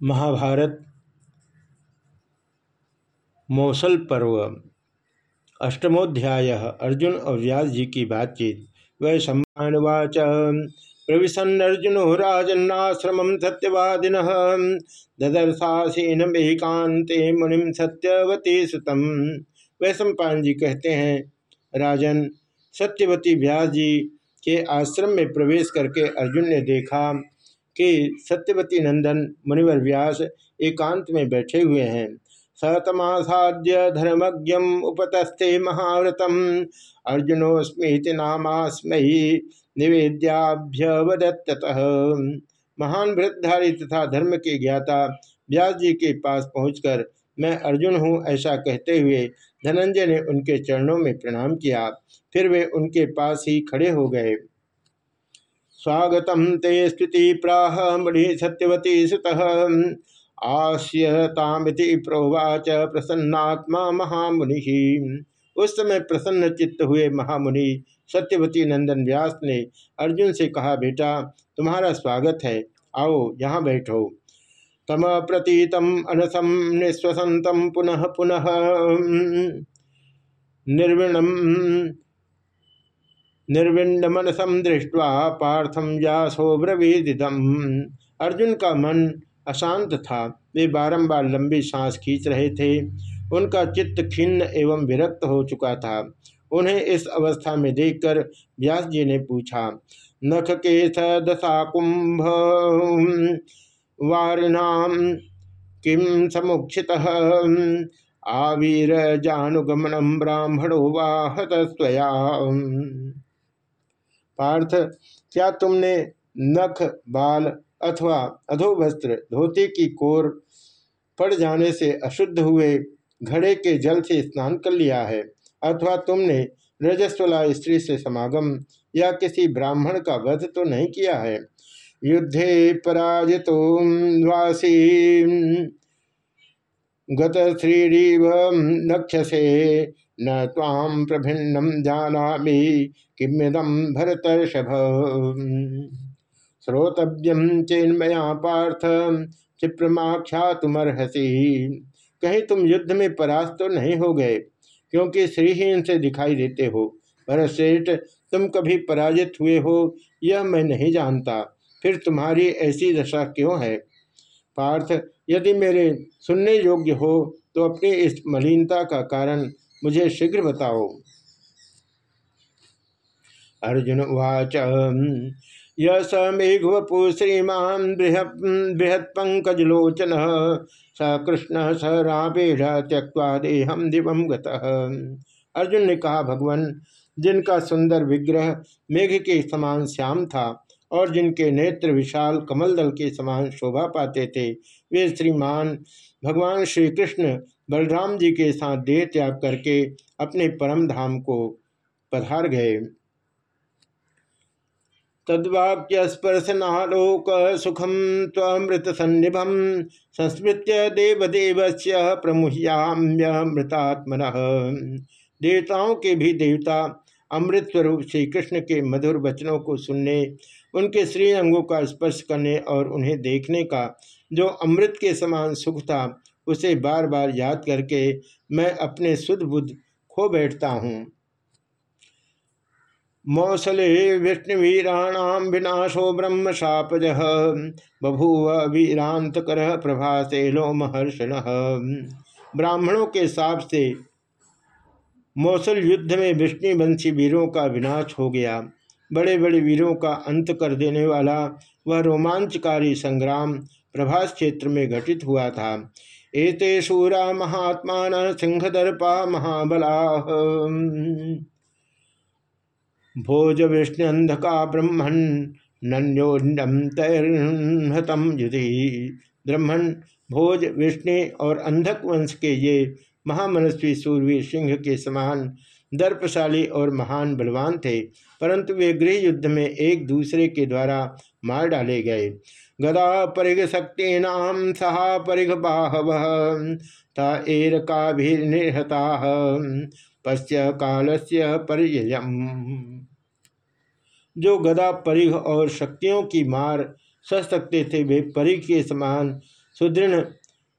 महाभारत, मौसल पर्व, अष्टमोध्याय, अर्जुन और व्यास जी की बातचीत वै सम्मानवाच प्रविशन्नर्जुनो राजन्नाश्रमं सत्यवादिन, ददर्शासीन मेकांते मुनिम सत्यवती सुतम। वै सम्पान जी कहते हैं, राजन, सत्यवती व्यास जी के आश्रम में प्रवेश करके अर्जुन ने देखा कि सत्यवती नंदन मुनिवर व्यास एकांत में बैठे हुए हैं। सतमासाद्य धर्मज्ञम उपतस्थे महाव्रतम। अर्जुनोस्मृति नामास्मयी निवेद्याभ्यवदत्त महान व्रतधारी तथा धर्म के ज्ञाता व्यास जी के पास पहुंचकर मैं अर्जुन हूँ ऐसा कहते हुए धनंजय ने उनके चरणों में प्रणाम किया। फिर वे उनके पास ही खड़े हो गए। स्वागत ते स्तुति प्राह मणि सत्यवती सुत। आस्यतामिति प्रोवाच प्रसन्नात्मा महामुनि। उस समय प्रसन्न चित्त हुए महामुनि सत्यवती नंदन व्यास ने अर्जुन से कहा, बेटा, तुम्हारा स्वागत है। आओ, यहाँ बैठो। तम प्रतीतम अनसम निश्वसंतम पुनः पुनः। निर्विणम निर्विण्डमनसम दृष्टवा पार्थम व्यासो ब्रवीदिदम। अर्जुन का मन अशांत था। वे बारंबार लंबी सांस खींच रहे थे। उनका चित्त खिन्न एवं विरक्त हो चुका था। उन्हें इस अवस्था में देखकर व्यास जी ने पूछा, नख के दशा कुंभ? वारिणाम किम समुक्षित? आवीर जानुगमनम ब्राह्मणो वाहत स्वया। पार्थ, क्या तुमने नख, बाल अथवा अधोवस्त्र धोती की कोर पड़ जाने से अशुद्ध हुए घड़े के जल से स्नान कर लिया है? अथवा तुमने रजस्वला स्त्री से समागम या किसी ब्राह्मण का वध तो नहीं किया है? युद्धे पराजित वासी गत श्रीरीव नक्षसे न ताम प्रभिन्नम जाना किमिदम भरतर्षभ। श्रोतव्यम चेन्मया पार्थ क्षिप्रमाख्यातुमर्हसी कहीं, तुम युद्ध में परास्त तो नहीं हो गए, क्योंकि श्रीहीन से दिखाई देते हो। भरतश्रेष्ठ तुम कभी पराजित हुए हो, यह मैं नहीं जानता। फिर तुम्हारी ऐसी दशा क्यों है? पार्थ, यदि मेरे सुनने योग्य हो तो अपनी इस मलिनता का कारण मुझे शीघ्र बताओ। अर्जुन उवाच य मेघवपु श्रीमान बृहत् पंकजलोचन, स कृष्ण, स रावेण त्यक्वा देहम दिवम अर्जुन ने कहा, भगवान, जिनका सुंदर विग्रह मेघ के समान श्याम था और जिनके नेत्र विशाल कमल दल के समान शोभा पाते थे, वे श्रीमान, भगवान श्री कृष्ण बलराम जी के साथ देह त्याग करके अपने परम धाम को पधार गए। तद्वाक्य स्पर्शनालोक सुखम तमृत सन्निभम संस्मृत्य देवदेव से प्रमुह्याम्यमृतात्मन देवताओं के भी देवता अमृत स्वरूप श्री कृष्ण के मधुर वचनों को सुनने, उनके श्री अंगों का स्पर्श करने और उन्हें देखने का, जो अमृत के समान सुख था उसे बार बार याद करके मैं अपने शुद्ध बुद्ध खो बैठता हूँ। मौसले विष्णुवीराणाम विनाशो ब्रह्म शापज बभूव वीरांत कर प्रभासे लो महर्षण ब्राह्मणों के साप से मौसल युद्ध में विष्णुवंशी वीरों का विनाश हो गया। बड़े बड़े वीरों का अंत कर देने वाला वह रोमांचकारी संग्राम प्रभास क्षेत्र में घटित हुआ था। एते शूरा महात्मा सिंहदर्पा महाबला। भोज विष्णुअंधका ब्रह्मण नन्योन्यम तैर्हतम युधि। ब्रह्मण भोज विष्णु और अंधक वंश के ये महामनस्वी सूर्य सिंह के समान दर्पशाली और महान बलवान थे, परंतु वे गृह युद्ध में एक दूसरे के द्वारा मार डाले गए। गदा परिघ शक्ति नाम सहा परिघ बाहव था एर का भी निर्हता पश्य कालस्य पर्ययम। जो गदा परिघ और शक्तियों की मार सह सकते थे, वे परिघ के समान सुदृढ़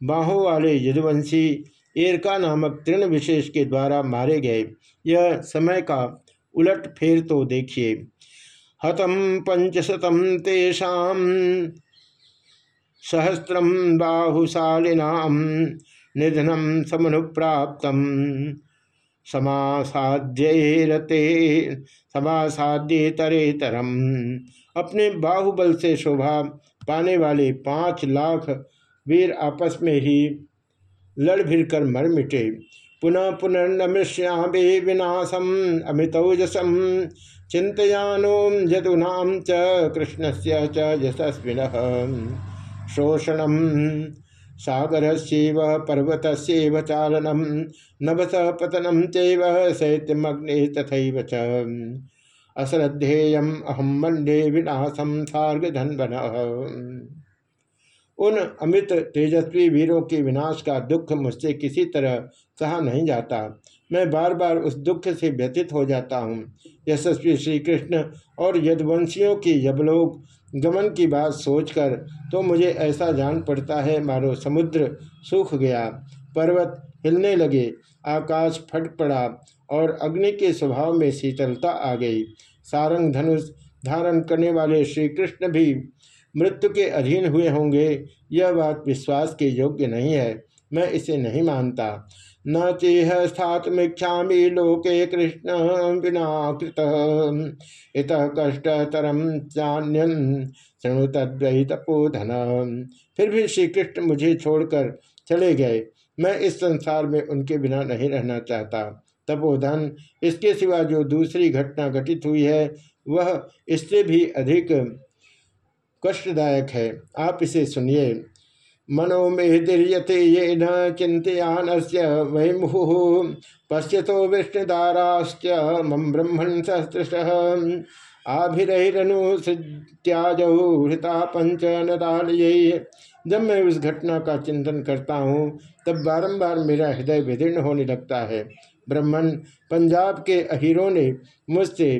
बाहों वाले यदुवंशी एरका नामक तृण विशेष के द्वारा मारे गए। यह समय का उलट फेर तो देखिए। हतम पंचशतम तेषाम सहस्रम बाहुशालिनाम निधनम समनुप्राप्त। समासाध्यरते समासाध्य तरम अपने बाहुबल से शोभा पाने वाले पाँच लाख वीर आपस में ही लड़ भिड़ कर मर मिटे। पुनः पुनर्नमृश्यामे विनाशम, अमितौजसम। चिंतयानो यदुनाम च कृष्ण से च यशस्विन। शोषणम सागर सेव पर्वत सेव चालनम नभस पतनम चैव शैत्यमग्नि तथैव च। अश्रद्धेयम अहम मंडे विनाशम सार्गधन उन अमित तेजस्वी वीरों के विनाश का दुख मुझसे किसी तरह सहा नहीं जाता। मैं बार बार उस दुख से व्यतीत हो जाता हूँ। यशस्वी श्री कृष्ण और यदवंशियों की यबलोक गमन की बात सोचकर तो मुझे ऐसा जान पड़ता है मारो समुद्र सूख गया, पर्वत हिलने लगे, आकाश फट पड़ा और अग्नि के स्वभाव में शीतलता आ गई। सारंग धनुष धारण करने वाले श्री कृष्ण भी मृत्यु के अधीन हुए होंगे। यह बात विश्वास के योग्य नहीं है। मैं इसे नहीं मानता। न चेह स्थातमीक्षा लोके कृष्ण बिना कृत इत कष्टतरम चान्यन शृणु तद्वै तपोधन फिर भी श्री कृष्ण मुझे छोड़कर चले गए। मैं इस संसार में उनके बिना नहीं रहना चाहता। तपोधन, इसके सिवा जो दूसरी घटना घटित हुई है, वह इससे भी अधिक कष्टदायक है। आप इसे सुनिए। मनो मेदिर्यते ये न चिंतयान वै मुहु पश्यतो विष्णुदाराश्च मम ब्रह्मण सहस्रश आभिरनुसृत्याजौ हृता पंच नदालय। जब मैं उस घटना का चिंतन करता हूँ, तब बारंबार मेरा हृदय विदीर्ण होने लगता है। ब्रह्मण, पंजाब के अहीरों ने मुझसे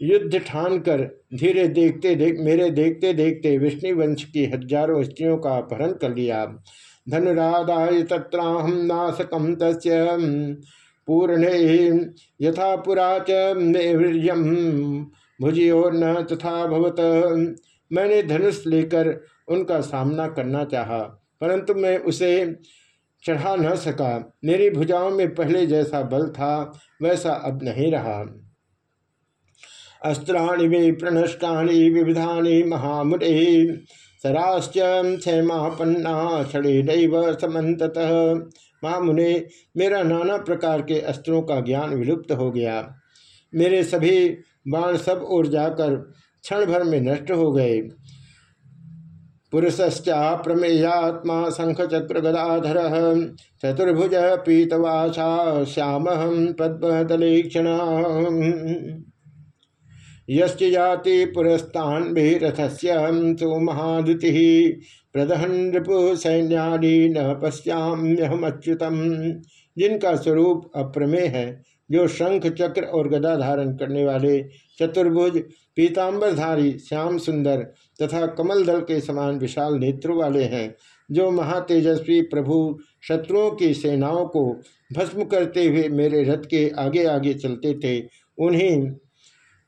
युद्ध ठान कर धीरे देखते देख, मेरे देखते देखते विष्णुवंश की हज़ारों स्त्रियों का अपहरण कर लिया। धनुराधाय तत्राहम नाशकम तस् पूर्णे यथा पुरा चीर्यम भुजियोर न तथा भवत। मैंने धनुष लेकर उनका सामना करना चाहा, परंतु मैं उसे चढ़ा न सका। मेरी भुजाओं में पहले जैसा बल था, वैसा अब नहीं रहा। अस्त्राणि वे प्रणष्टानि विविधानि महामुरे सराश्च क्षमापन्ना क्षणे नैव समत महामुने, मेरा नाना प्रकार के अस्त्रों का ज्ञान विलुप्त हो गया। मेरे सभी बाण सब ओर जाकर क्षण भर में नष्ट हो गए। पुरुषश्चा प्रमेयात्मा शंख चक्र गदाधर चतुर्भुज पीतवासा श्याम पद्मतलेक्षण यस्ति पुरस्तान भी रथस्य तो महादुति प्रदहन रिपु सैन्यानी न पश्याम्यहमच्युतम। जिनका स्वरूप अप्रमेय है, जो शंख, चक्र और गदा धारण करने वाले चतुर्भुज, पीताम्बरधारी, श्याम सुंदर तथा कमल दल के समान विशाल नेत्रों वाले हैं, जो महातेजस्वी प्रभु शत्रुओं की सेनाओं को भस्म करते हुए मेरे रथ के आगे आगे चलते थे, उन्हीं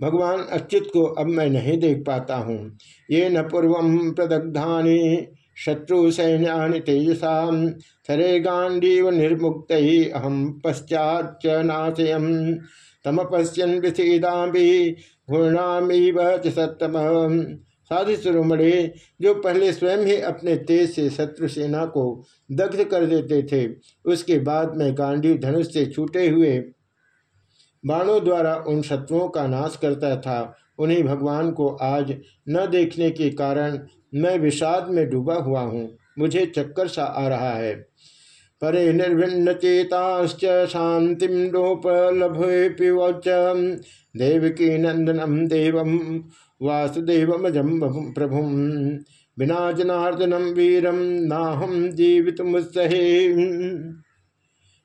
भगवान अच्युत को अब मैं नहीं देख पाता हूँ। ये न पूर्व प्रदग्धा शत्रु सैन्या तेजसा थरे गांडीव निर्मुक्त अहम पश्चात नाशयम तम पश्यन विषेदा भी घूर्णामीव सत्तम। साधु शिरोमणे जो पहले स्वयं ही अपने तेज से शत्रु सेना को दग्ध कर देते थे, उसके बाद में गांडी धनुष से छूटे हुए बाणों द्वारा उन शत्रुओं का नाश करता था। उन्हीं भगवान को आज न देखने के कारण मैं विषाद में डूबा हुआ हूँ। मुझे चक्कर सा आ रहा है। परे निर्भिन्न चेताश्च शांति लोपलभेपिवच देवकी नंदनम देवम वासुदेवमजम प्रभु। बिना जनार्दनम वीरम नाहम जीवित मुत्सहे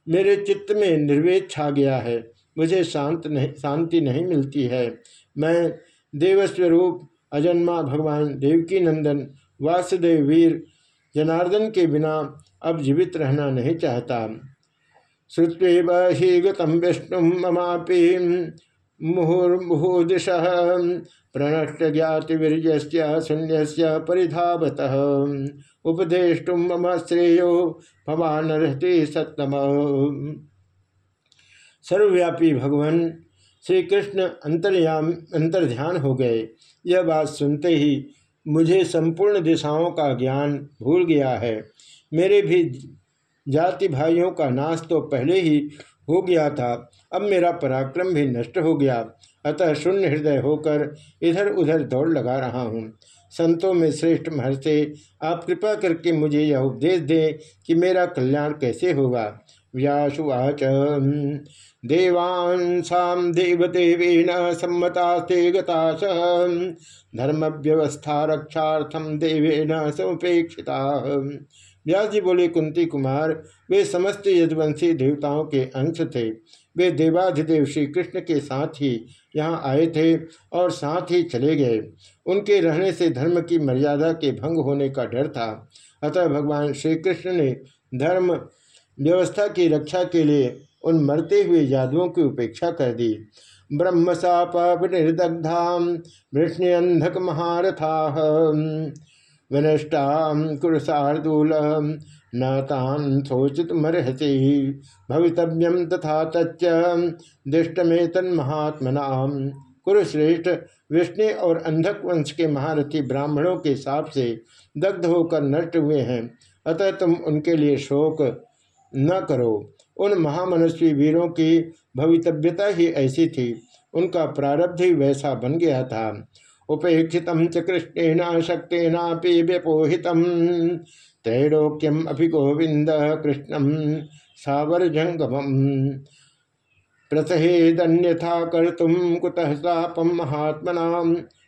मेरे चित्त में निर्वेद छा गया है। मुझे शांत नहीं, शांति नहीं मिलती है। मैं देवस्वरूप, अजन्मा भगवान, देवकी नंदन, वासुदेव वीर, जनार्दन के बिना अब जीवित रहना नहीं चाहता। श्रुत्व ही गतम विष्णु ममापी मुहुर्मुहुदिश प्रणष्ट ज्ञाति वीर्य शून्य से परिधावत। उपदेष्टुम मम श्रेयो भवान रहते सत्तम। सर्वव्यापी भगवान श्री कृष्ण अंतर्याम अंतर्ध्यान हो गए। यह बात सुनते ही मुझे संपूर्ण दिशाओं का ज्ञान भूल गया है। मेरे भी जाति भाइयों का नाश तो पहले ही हो गया था। अब मेरा पराक्रम भी नष्ट हो गया। अतः शून्य हृदय होकर इधर उधर दौड़ लगा रहा हूँ। संतों में श्रेष्ठ महर्षि, आप कृपा करके मुझे यह उपदेश दें कि मेरा कल्याण कैसे होगा। व्यासुवाच देवांसा देवदेवेन सम्मतास्ते गतास धर्म व्यवस्था रक्षार्थम देवेन समुपेक्षिता। व्यास जी बोले, कुंती कुमार, वे समस्त यदवंशी देवताओं के अंश थे। वे देवाधिदेव श्री कृष्ण के साथ ही यहाँ आए थे और साथ ही चले गए। उनके रहने से धर्म की मर्यादा के भंग होने का डर था। अतः भगवान श्री कृष्ण ने धर्म व्यवस्था की रक्षा के लिए उन मरते हुए यादवों की उपेक्षा कर दी। ब्रह्म साप निर्दग्धा वृष्ण्यंधक महारथा विनष्टा कुरसार्दूल न तान शोचित मरहसी भवितव्यम तथा तच्च दृष्टमे तन्महात्मना कुरुश्रेष्ठ, विष्णु और अंधक वंश के महारथी ब्राह्मणों के साप से दग्ध होकर नष्ट हुए हैं। अतः तुम उनके लिए शोक न करो। उन महामनस्वी वीरों की भवितव्यता ही ऐसी थी। उनका प्रारब्ध ही वैसा बन गया था। उपेक्षित च कृष्णेन शक्तेनापि व्यपोहित त्रैलोक्यम अभि गोविंद कृष्णम सावरजंगम प्रसहेदन्यथा कर्तुम कुतः सापम महात्मना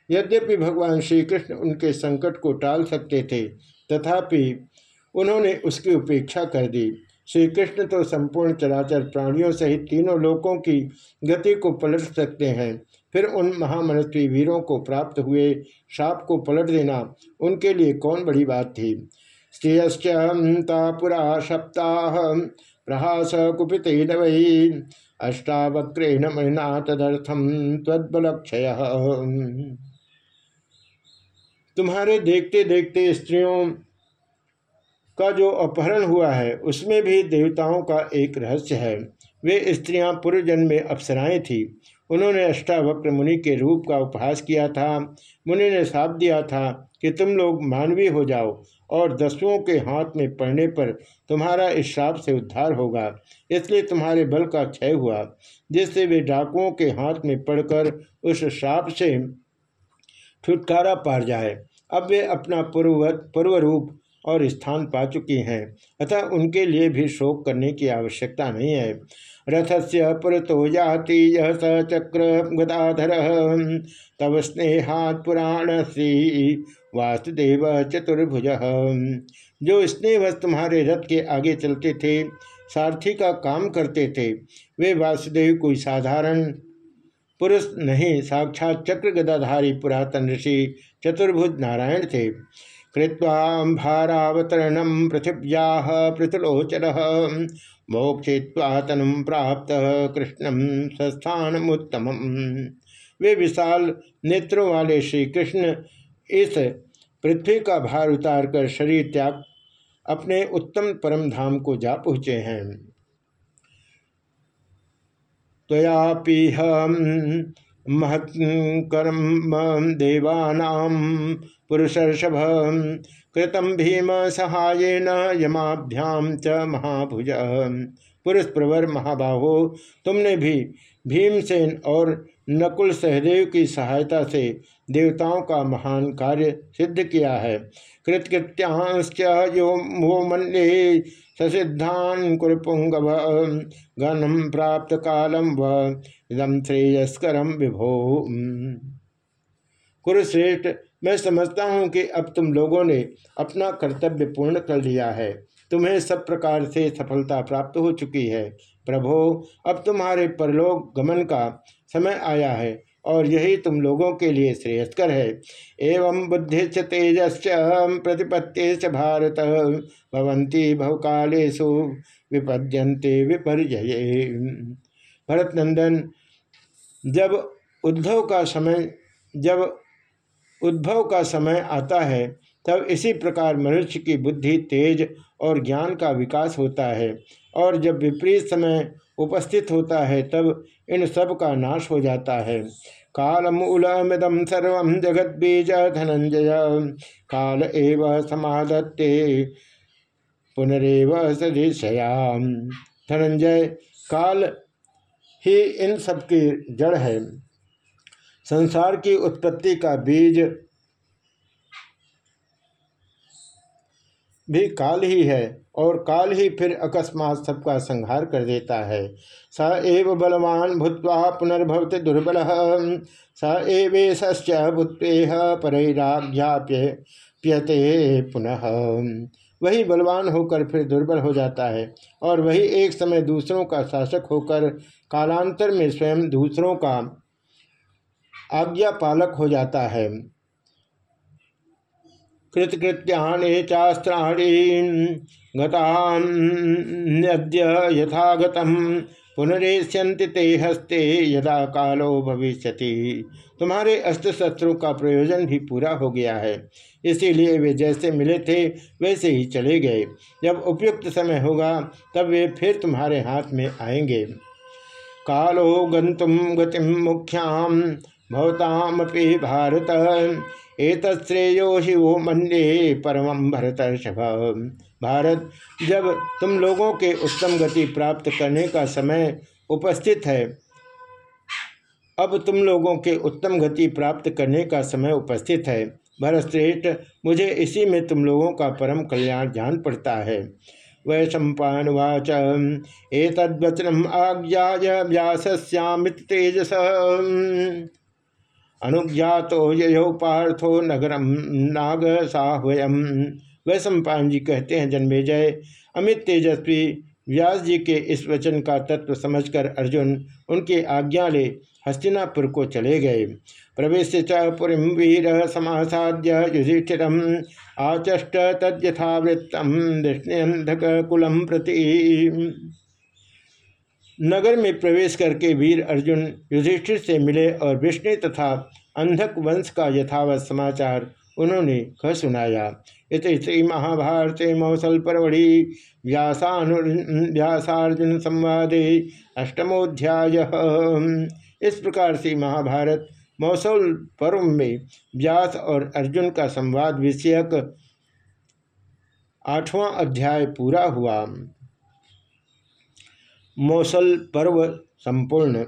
यद्यपि भगवान श्री कृष्ण उनके संकट को टाल सकते थे, तथापि उन्होंने उसकी उपेक्षा कर दी। श्री कृष्ण तो संपूर्ण चराचर प्राणियों सहित तीनों लोकों की गति को पलट सकते हैं। फिर उन महामनस्वी वीरों को प्राप्त हुए शाप को पलट देना उनके लिए कौन बड़ी बात थी? स्त्रियश्चा पुरा सप्ताह प्रहास कुपित वही अष्टावक्रेण मणिना तदर्थम तद्बलक्षय तुम्हारे देखते देखते स्त्रियों का जो अपहरण हुआ है, उसमें भी देवताओं का एक रहस्य है। वे स्त्रियाँ पूर्व जन्म में अप्सराएँ थी। उन्होंने अष्टावक्र मुनि के रूप का उपहास किया था। मुनि ने साप दिया था कि तुम लोग मानवीय हो जाओ और दसुओं के हाथ में पड़ने पर तुम्हारा इस श्राप से उद्धार होगा। इसलिए तुम्हारे बल का क्षय हुआ, जिससे वे डाकुओं के हाथ में पड़कर उस श्राप से छुटकारा पार जाए। अब वे अपना पूर्ववत पूर्व रूप और स्थान पा चुकी हैं। अतः उनके लिए भी शोक करने की आवश्यकता नहीं है। रथ से पुरतो जाति यह स चक्र गदाधर। तव स्नेहात पुराण श्री वासुदेव चतुर्भुज। जो स्नेहवश तुम्हारे रथ के आगे चलते थे, सारथी का काम करते थे, वे वासुदेव कोई साधारण पुरुष नहीं, साक्षात चक्र गदाधारी पुरातन ऋषि चतुर्भुज नारायण थे। कृत्वा भारावतरण पृथिव्या पृथुलोचन। मोक्षित्वा तनुम प्राप्त कृष्णम उत्तम वे विशाल नेत्रों वाले श्री कृष्ण इस पृथ्वी का भार उतार कर शरीर त्याग अपने उत्तम परम धाम को जा पहुँचे हैं। तयापीह महत्कर्म देवा पुरुषर्षभ कृतम भीम सहायेन यमाभ्याम च महाभुज। पुरुष प्रवर महाबाहो, तुमने भी भीमसेन और नकुल सहदेव की सहायता से देवताओं का महान कार्य सिद्ध किया है। कृतकृत्यांश्च यो वो ससिद्धान कुरपुंगव गणम प्राप्त कालम व इदम श्रेयस्करम विभो। कुरुश्रेष्ठ, मैं समझता हूँ कि अब तुम लोगों ने अपना कर्तव्य पूर्ण कर लिया है। तुम्हें सब प्रकार से सफलता प्राप्त हो चुकी है। प्रभो, अब तुम्हारे परलोक गमन का समय आया है और यही तुम लोगों के लिए श्रेयस्कर है। एवं बुद्धि तेजस् प्रतिपत्ति भारत भवंती भवकालेशु विपद्यंते विपर्य भरत नंदन जब उद्भव का समय, जब उद्भव का समय आता है, तब इसी प्रकार मनुष्य की बुद्धि तेज और ज्ञान का विकास होता है। और जब विपरीत समय उपस्थित होता है, तब इन सब का नाश हो जाता है। कालमूलमिदम सर्व जगत बीज धनंजय। काल एव समाधत्ते पुनरेव सदृशयाम धनंजय, काल ही इन सब की जड़ है। संसार की उत्पत्ति का बीज भी काल ही है। और काल ही फिर अकस्मात सबका संहार कर देता है। स एव बलवान भूत्वा पुनर्भवते दुर्बल। स एवेश भूतेह परैराध्याप्य प्यते पुनः। वही बलवान होकर फिर दुर्बल हो जाता है और वही एक समय दूसरों का शासक होकर कालांतर में स्वयं दूसरों का आज्ञा पालक हो जाता है। कृतकृत्यानि चास्त्राणी गतान्यद्य पुनरेश्यंति ते हस्ते यदा कालो भविष्यति। तुम्हारे अस्त्र शस्त्रों का प्रयोजन भी पूरा हो गया है। इसीलिए वे जैसे मिले थे, वैसे ही चले गए। जब उपयुक्त समय होगा, तब वे फिर तुम्हारे हाथ में आएँगे। कालो गंतुम गतिम मुख्याम भवतामपि भारत। एक श्रेयो ही वो मंडे परम भरत भारत, जब तुम लोगों के उत्तम गति प्राप्त करने का समय उपस्थित है, अब तुम लोगों के उत्तम गति प्राप्त करने का समय उपस्थित है। भरतश्रेष्ठ, मुझे इसी में तुम लोगों का परम कल्याण जान पड़ता है। वै एक तद्वचनम आज्ञा व्यास्यामित तेजस। अनुज्ञातो यो पार्थो नगरम नाग साहवयम वैश्वपायन जी कहते हैं जन्मेजय अमित तेजस्वी, व्यास जी के इस वचन का तत्व समझकर अर्जुन उनकी आज्ञा ले हस्तिनापुर को चले गए। प्रवेश च पुरी वीर समासाद्य युधिष्ठिर आचष्ट तद्यथावृत्तम दृष्ण्यंधक कुलम प्रति। नगर में प्रवेश करके वीर अर्जुन युधिष्ठिर से मिले और विष्णु तथा अंधक वंश का यथावत समाचार उन्होंने कह सुनाया। इस श्री महाभारत मौसल परवड़ी व्यासानु व्यासार्जुन संवादे अष्टमोध्याय इस प्रकार से महाभारत मौसल पर्व में व्यास और अर्जुन का संवाद विषयक आठवां अध्याय पूरा हुआ। मौसल पर्व संपूर्ण